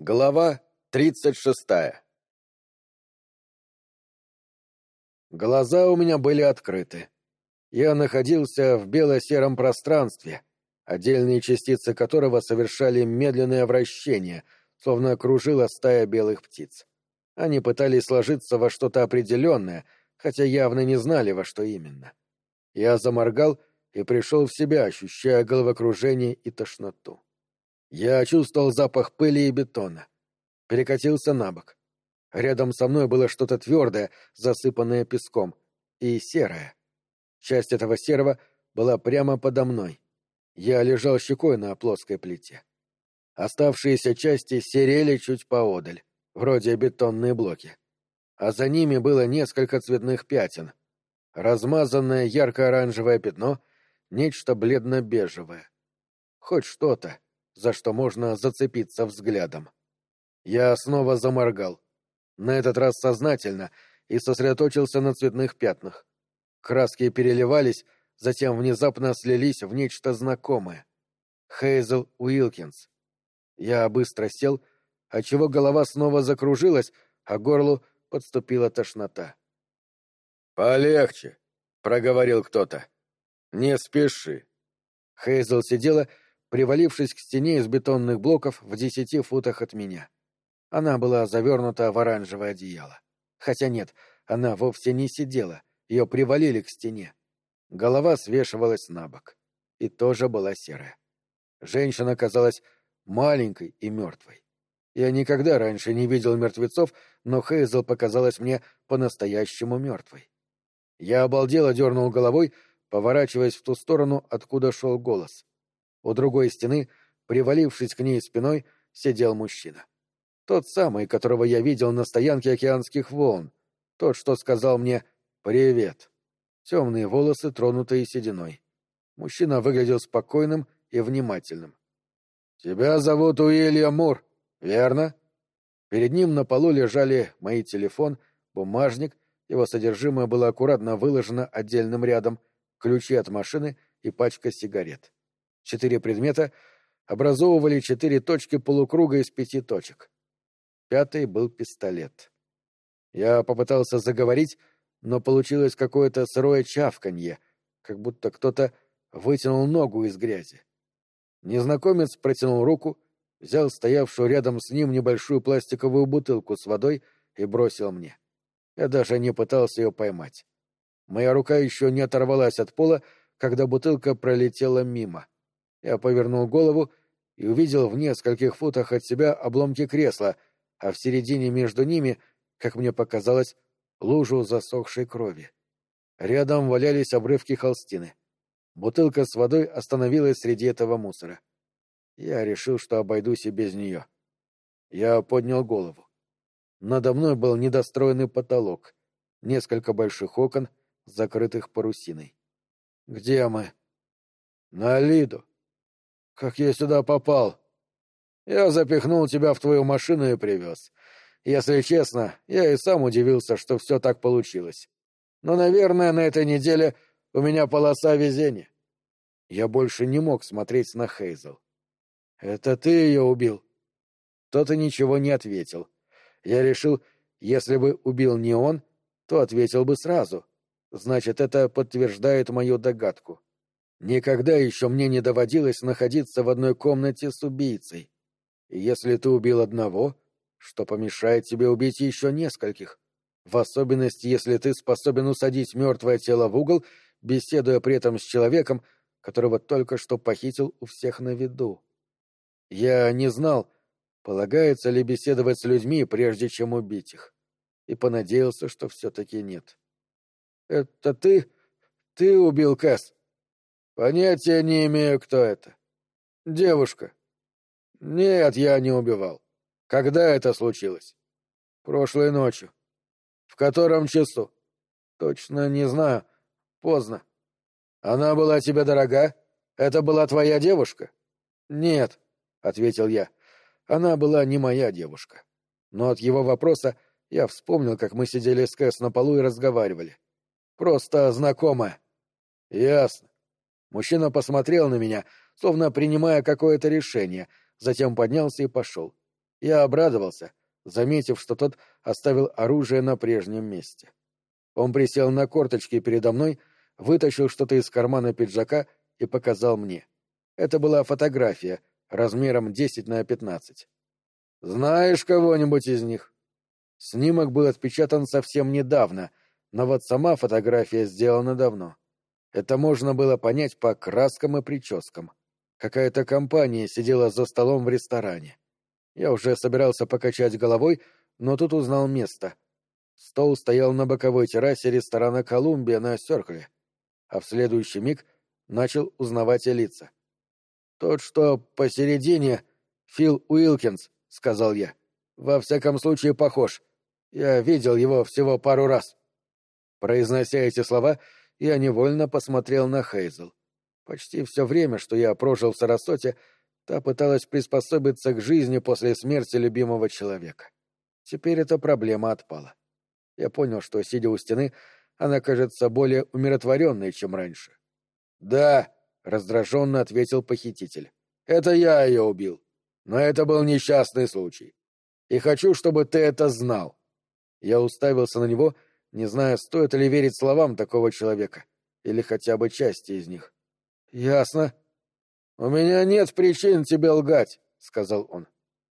Глава тридцать шестая Глаза у меня были открыты. Я находился в бело-сером пространстве, отдельные частицы которого совершали медленное вращение, словно кружила стая белых птиц. Они пытались сложиться во что-то определенное, хотя явно не знали, во что именно. Я заморгал и пришел в себя, ощущая головокружение и тошноту. Я чувствовал запах пыли и бетона. Перекатился на бок. Рядом со мной было что-то твердое, засыпанное песком, и серое. Часть этого серого была прямо подо мной. Я лежал щекой на плоской плите. Оставшиеся части серели чуть поодаль, вроде бетонные блоки. А за ними было несколько цветных пятен. Размазанное ярко-оранжевое пятно, нечто бледно-бежевое. Хоть что-то, за что можно зацепиться взглядом. Я снова заморгал. На этот раз сознательно и сосредоточился на цветных пятнах. Краски переливались, затем внезапно слились в нечто знакомое. Хейзел Уилкинс. Я быстро сел, отчего голова снова закружилась, а горлу подступила тошнота. «Полегче», — проговорил кто-то. «Не спеши». Хейзел сидела привалившись к стене из бетонных блоков в десяти футах от меня. Она была завернута в оранжевое одеяло. Хотя нет, она вовсе не сидела, ее привалили к стене. Голова свешивалась на бок. И тоже была серая. Женщина казалась маленькой и мертвой. Я никогда раньше не видел мертвецов, но Хейзел показалась мне по-настоящему мертвой. Я обалдело дернул головой, поворачиваясь в ту сторону, откуда шел голос. У другой стены, привалившись к ней спиной, сидел мужчина. Тот самый, которого я видел на стоянке океанских волн. Тот, что сказал мне «Привет». Темные волосы, тронутые сединой. Мужчина выглядел спокойным и внимательным. «Тебя зовут Уильям Мур, верно?» Перед ним на полу лежали мои телефон, бумажник, его содержимое было аккуратно выложено отдельным рядом, ключи от машины и пачка сигарет. Четыре предмета образовывали четыре точки полукруга из пяти точек. Пятый был пистолет. Я попытался заговорить, но получилось какое-то сырое чавканье, как будто кто-то вытянул ногу из грязи. Незнакомец протянул руку, взял стоявшую рядом с ним небольшую пластиковую бутылку с водой и бросил мне. Я даже не пытался ее поймать. Моя рука еще не оторвалась от пола, когда бутылка пролетела мимо. Я повернул голову и увидел в нескольких футах от себя обломки кресла, а в середине между ними, как мне показалось, лужу засохшей крови. Рядом валялись обрывки холстины. Бутылка с водой остановилась среди этого мусора. Я решил, что обойдусь и без нее. Я поднял голову. Надо мной был недостроенный потолок, несколько больших окон, закрытых парусиной. «Где мы?» «На Лиду», как я сюда попал? Я запихнул тебя в твою машину и привез. Если честно, я и сам удивился, что все так получилось. Но, наверное, на этой неделе у меня полоса везения. Я больше не мог смотреть на Хейзел. «Это ты ее убил?» Тот и ничего не ответил. Я решил, если бы убил не он, то ответил бы сразу. Значит, это подтверждает мою догадку. Никогда еще мне не доводилось находиться в одной комнате с убийцей. И если ты убил одного, что помешает тебе убить еще нескольких? В особенности, если ты способен усадить мертвое тело в угол, беседуя при этом с человеком, которого только что похитил у всех на виду. Я не знал, полагается ли беседовать с людьми, прежде чем убить их, и понадеялся, что все-таки нет. — Это ты? Ты убил Кэс? Понятия не имею, кто это. Девушка. Нет, я не убивал. Когда это случилось? Прошлой ночью. В котором часу? Точно не знаю. Поздно. Она была тебе дорога? Это была твоя девушка? Нет, ответил я. Она была не моя девушка. Но от его вопроса я вспомнил, как мы сидели с Кэс на полу и разговаривали. Просто знакомая. Ясно. Мужчина посмотрел на меня, словно принимая какое-то решение, затем поднялся и пошел. Я обрадовался, заметив, что тот оставил оружие на прежнем месте. Он присел на корточки передо мной, вытащил что-то из кармана пиджака и показал мне. Это была фотография, размером 10 на 15. «Знаешь кого-нибудь из них?» Снимок был отпечатан совсем недавно, но вот сама фотография сделана давно. Это можно было понять по краскам и прическам. Какая-то компания сидела за столом в ресторане. Я уже собирался покачать головой, но тут узнал место. Стол стоял на боковой террасе ресторана «Колумбия» на Сёркле, а в следующий миг начал узнавать лица. «Тот, что посередине, Фил Уилкинс», — сказал я. «Во всяком случае, похож. Я видел его всего пару раз». Произнося эти слова, я невольно посмотрел на Хейзел. Почти все время, что я прожил в Сарасоте, та пыталась приспособиться к жизни после смерти любимого человека. Теперь эта проблема отпала. Я понял, что, сидя у стены, она кажется более умиротворенной, чем раньше. «Да», — раздраженно ответил похититель, — «это я ее убил. Но это был несчастный случай. И хочу, чтобы ты это знал». Я уставился на него, не зная, стоит ли верить словам такого человека, или хотя бы части из них. «Ясно. У меня нет причин тебе лгать», — сказал он.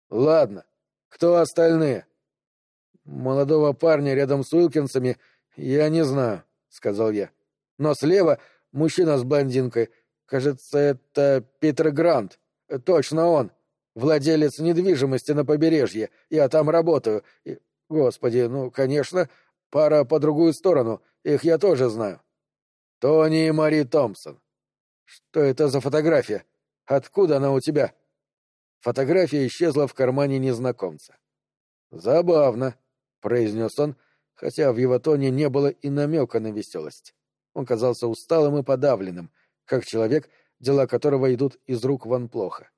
«Ладно. Кто остальные?» «Молодого парня рядом с Уилкинсами я не знаю», — сказал я. «Но слева мужчина с блондинкой. Кажется, это Питер Грант. Точно он. Владелец недвижимости на побережье. Я там работаю. И, господи, ну, конечно, пара по другую сторону. Их я тоже знаю. Тони и Мари Томпсон. Что это за фотография? Откуда она у тебя? Фотография исчезла в кармане незнакомца. Забавно, произнес он, хотя в его тоне не было и намека на веселость. Он казался усталым и подавленным, как человек, дела которого идут из рук вон плохо.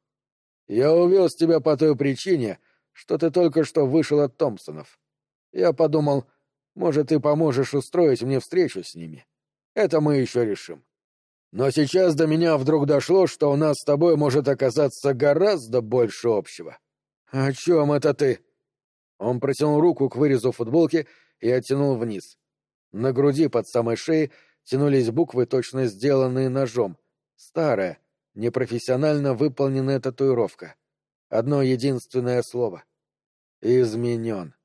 Я увез тебя по той причине, что ты только что вышел от Томпсонов. Я подумал, может, ты поможешь устроить мне встречу с ними. Это мы еще решим. Но сейчас до меня вдруг дошло, что у нас с тобой может оказаться гораздо больше общего. О чем это ты? Он протянул руку к вырезу футболки и оттянул вниз. На груди под самой шеей тянулись буквы, точно сделанные ножом. Старая, непрофессионально выполненная татуировка. Одно единственное слово. Изменен.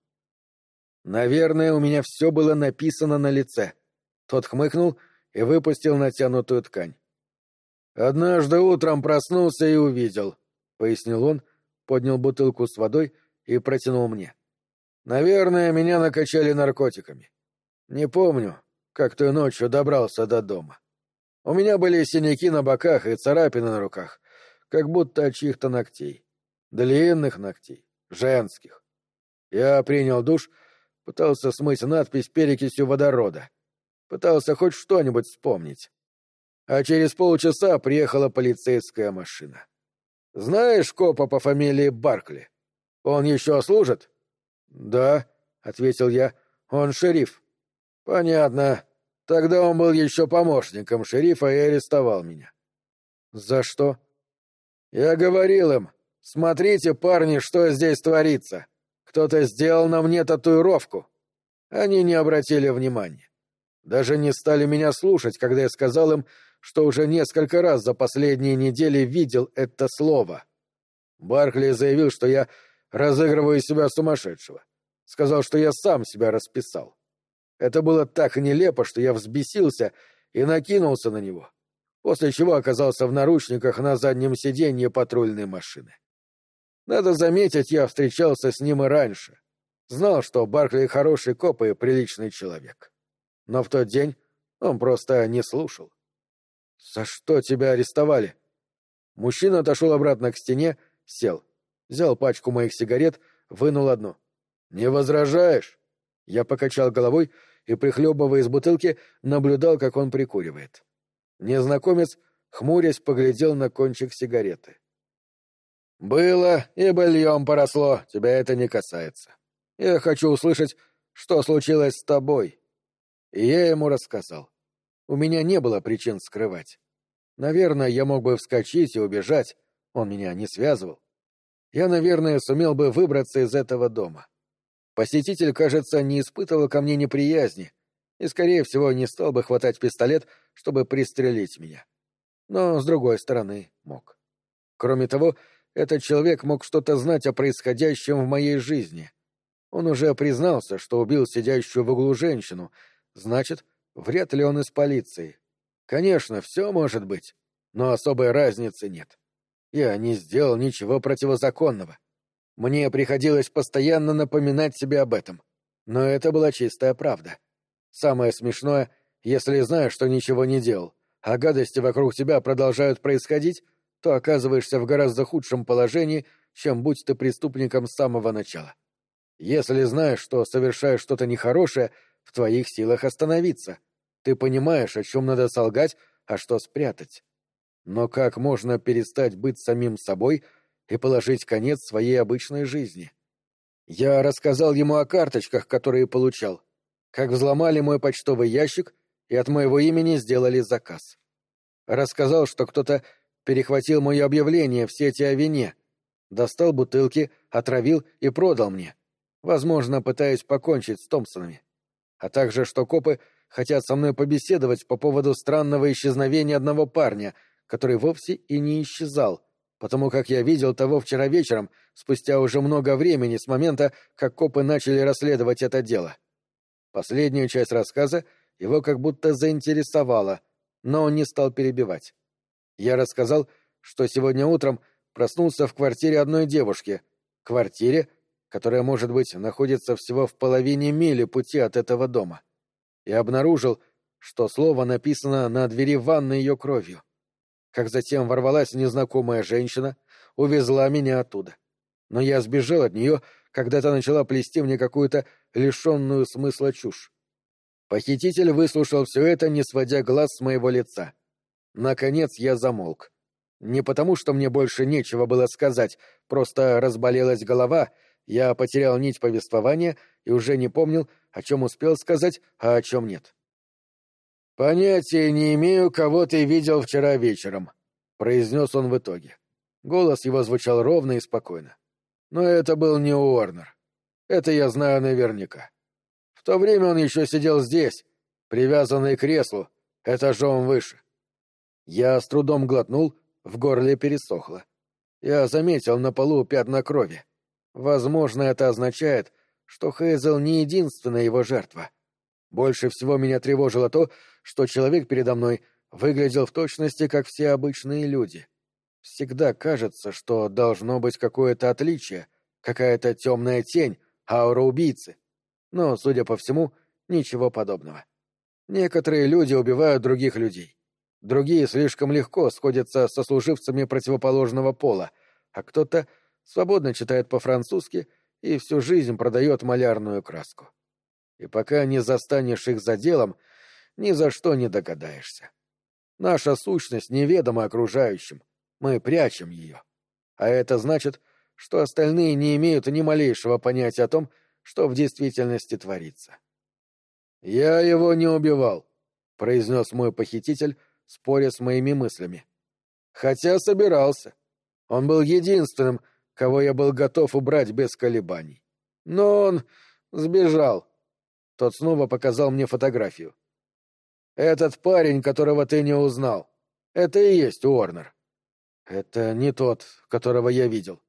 Наверное, у меня все было написано на лице. Тот хмыкнул — и выпустил натянутую ткань. «Однажды утром проснулся и увидел», — пояснил он, поднял бутылку с водой и протянул мне. «Наверное, меня накачали наркотиками. Не помню, как той ночью добрался до дома. У меня были синяки на боках и царапины на руках, как будто от чьих-то ногтей. Длинных ногтей, женских. Я принял душ, пытался смыть надпись перекисью водорода. Пытался хоть что-нибудь вспомнить. А через полчаса приехала полицейская машина. Знаешь копа по фамилии Баркли? Он еще служит? Да, ответил я. Он шериф. Понятно. Тогда он был еще помощником шерифа и арестовал меня. За что? Я говорил им, смотрите, парни, что здесь творится. Кто-то сделал на мне татуировку. Они не обратили внимания. Даже не стали меня слушать, когда я сказал им, что уже несколько раз за последние недели видел это слово. Баркли заявил, что я разыгрываю себя сумасшедшего. Сказал, что я сам себя расписал. Это было так нелепо, что я взбесился и накинулся на него, после чего оказался в наручниках на заднем сиденье патрульной машины. Надо заметить, я встречался с ним и раньше. Знал, что Баркли хороший коп и приличный человек. Но в тот день он просто не слушал. «За что тебя арестовали?» Мужчина отошел обратно к стене, сел, взял пачку моих сигарет, вынул одну. «Не возражаешь?» Я покачал головой и, прихлебывая из бутылки, наблюдал, как он прикуривает. Незнакомец, хмурясь, поглядел на кончик сигареты. «Было и быльем поросло, тебя это не касается. Я хочу услышать, что случилось с тобой, и я ему рассказал. У меня не было причин скрывать. Наверное, я мог бы вскочить и убежать, он меня не связывал. я, наверное, сумел бы выбраться из этого дома. Посетитель, кажется, не испытывал ко мне неприязни и, скорее всего, не стал бы хватать пистолет, чтобы пристрелить меня. Но, с другой стороны, мог. Кроме того, этот человек мог что-то знать о происходящем в моей жизни. Он уже признался, что убил сидящую в углу женщину, значит, вряд ли он из полиции. Конечно, все может быть, но особой разницы нет. Я не сделал ничего противозаконного. Мне приходилось постоянно напоминать себе об этом. Но это была чистая правда. Самое смешное, если знаешь, что ничего не делал, а гадости вокруг тебя продолжают происходить, то оказываешься в гораздо худшем положении, чем будь ты преступником с самого начала. Если знаешь, что совершаешь что-то нехорошее, в твоих силах остановиться. Ты понимаешь, о чем надо солгать, а что спрятать. Но как можно перестать быть самим собой и положить конец своей обычной жизни? Я рассказал ему о карточках, которые получал, как взломали мой почтовый ящик и от моего имени сделали заказ. Рассказал, что кто-то перехватил мое объявление в сети о вине, достал бутылки, отравил и продал мне, возможно, пытаясь покончить с Томпсонами. А также, что копы хотят со мной побеседовать по поводу странного исчезновения одного парня, который вовсе и не исчезал, потому как я видел того вчера вечером, спустя уже много времени с момента, как копы начали расследовать это дело. Последняя часть рассказа его как будто заинтересовала, но он не стал перебивать. Я рассказал, что сегодня утром проснулся в квартире одной девушки, квартире, которая, может быть, находится всего в половине мили пути от этого дома, и обнаружил, что слово написано на двери ванны ее кровью. Как затем ворвалась незнакомая женщина, увезла меня оттуда. Но я сбежал от нее, когда та начала плести мне какую-то лишенную смысла чушь. Похититель выслушал все это, не сводя глаз с моего лица. Наконец я замолк. Не потому, что мне больше нечего было сказать, просто разболелась голова, я потерял нить повествования и уже не помнил, о чем успел сказать, а о чем нет. «Понятия не имею, кого ты видел вчера вечером», — произнес он в итоге. Голос его звучал ровно и спокойно. «Но это был не Уорнер. Это я знаю наверняка. В то время он еще сидел здесь, привязанный к креслу, этажом выше. Я с трудом глотнул, в горле пересохло. Я заметил на полу пятна крови. Возможно, это означает, что Хейзел не единственная его жертва. Больше всего меня тревожило то, что человек передо мной выглядел в точности, как все обычные люди. Всегда кажется, что должно быть какое-то отличие, какая-то темная тень, аура убийцы. Но, судя по всему, ничего подобного. Некоторые люди убивают других людей. Другие слишком легко сходятся со служивцами противоположного пола, а кто-то свободно читает по-французски и всю жизнь продает малярную краску. И пока не застанешь их за делом, ни за что не догадаешься. Наша сущность неведома окружающим, мы прячем ее. А это значит, что остальные не имеют ни малейшего понятия о том, что в действительности творится. «Я его не убивал», — произнес мой похититель, споря с моими мыслями. Хотя собирался. Он был единственным, кого я был готов убрать без колебаний. Но он сбежал. Тот снова показал мне фотографию. «Этот парень, которого ты не узнал, это и есть Уорнер». «Это не тот, которого я видел».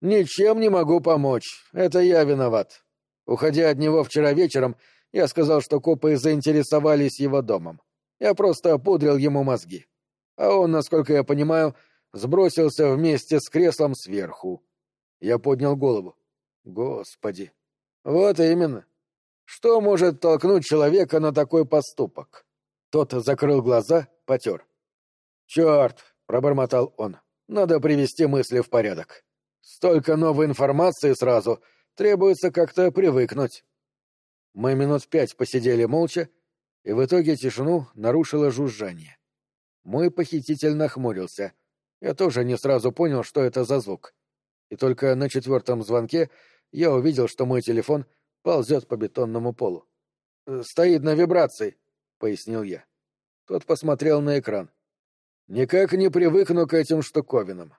«Ничем не могу помочь. Это я виноват. Уходя от него вчера вечером, я сказал, что копы заинтересовались его домом. Я просто пудрил ему мозги. А он, насколько я понимаю, сбросился вместе с креслом сверху. Я поднял голову. Господи. Вот именно. Что может толкнуть человека на такой поступок? Тот закрыл глаза, потер. Черт, пробормотал он. Надо привести мысли в порядок. Столько новой информации сразу. Требуется как-то привыкнуть. Мы минут пять посидели молча, и в итоге тишину нарушило жужжание. Мой похититель нахмурился. Я тоже не сразу понял, что это за звук. И только на четвертом звонке я увидел, что мой телефон ползет по бетонному полу. «Э, «Стоит на вибрации», — пояснил я. Тот посмотрел на экран. «Никак не привыкну к этим штуковинам.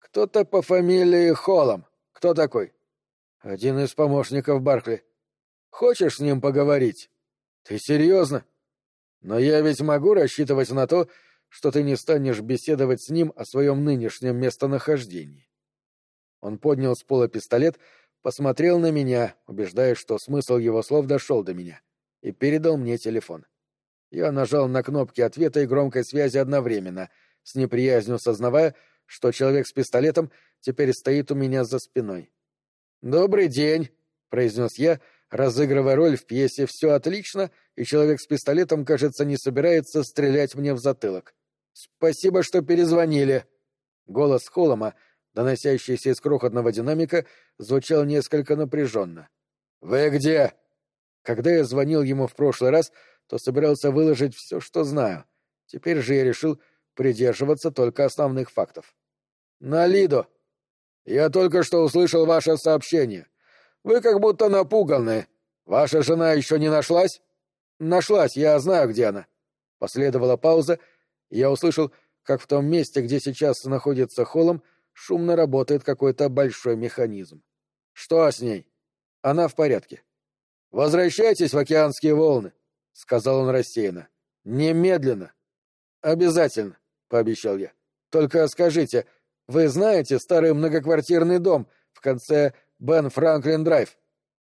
Кто-то по фамилии Холлом. Кто такой? Один из помощников Баркли. Хочешь с ним поговорить? Ты серьезно? Но я ведь могу рассчитывать на то, что ты не станешь беседовать с ним о своем нынешнем местонахождении. Он поднял с пола пистолет, посмотрел на меня, убеждаясь, что смысл его слов дошел до меня, и передал мне телефон. Я нажал на кнопки ответа и громкой связи одновременно, с неприязнью сознавая, что человек с пистолетом теперь стоит у меня за спиной. «Добрый день», — произнес я, разыгрывая роль в пьесе «Все отлично», и человек с пистолетом, кажется, не собирается стрелять мне в затылок. «Спасибо, что перезвонили». Голос Холома, доносящийся из крохотного динамика, звучал несколько напряженно. «Вы где?» Когда я звонил ему в прошлый раз, то собирался выложить все, что знаю. Теперь же я решил придерживаться только основных фактов. «На Лидо!» «Я только что услышал ваше сообщение. Вы как будто напуганы. Ваша жена еще не нашлась?» «Нашлась, я знаю, где она». Последовала пауза, и я услышал, как в том месте, где сейчас находится холм, шумно работает какой-то большой механизм. «Что с ней?» «Она в порядке». «Возвращайтесь в океанские волны», — сказал он рассеянно. «Немедленно». «Обязательно», — пообещал я. «Только скажите, вы знаете старый многоквартирный дом в конце Бен Франклин Драйв?»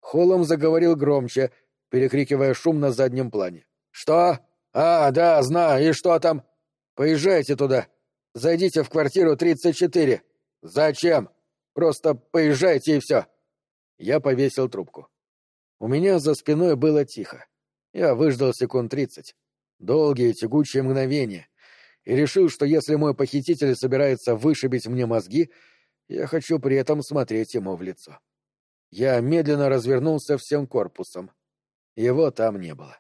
Холлом заговорил громче, перекрикивая шум на заднем плане. «Что? А, да, знаю. И что там?» «Поезжайте туда. Зайдите в квартиру 34. Зачем? Просто поезжайте и все». Я повесил трубку. У меня за спиной было тихо. Я выждал секунд тридцать. Долгие тягучие мгновения и решил, что если мой похититель собирается вышибить мне мозги, я хочу при этом смотреть ему в лицо. Я медленно развернулся всем корпусом. Его там не было.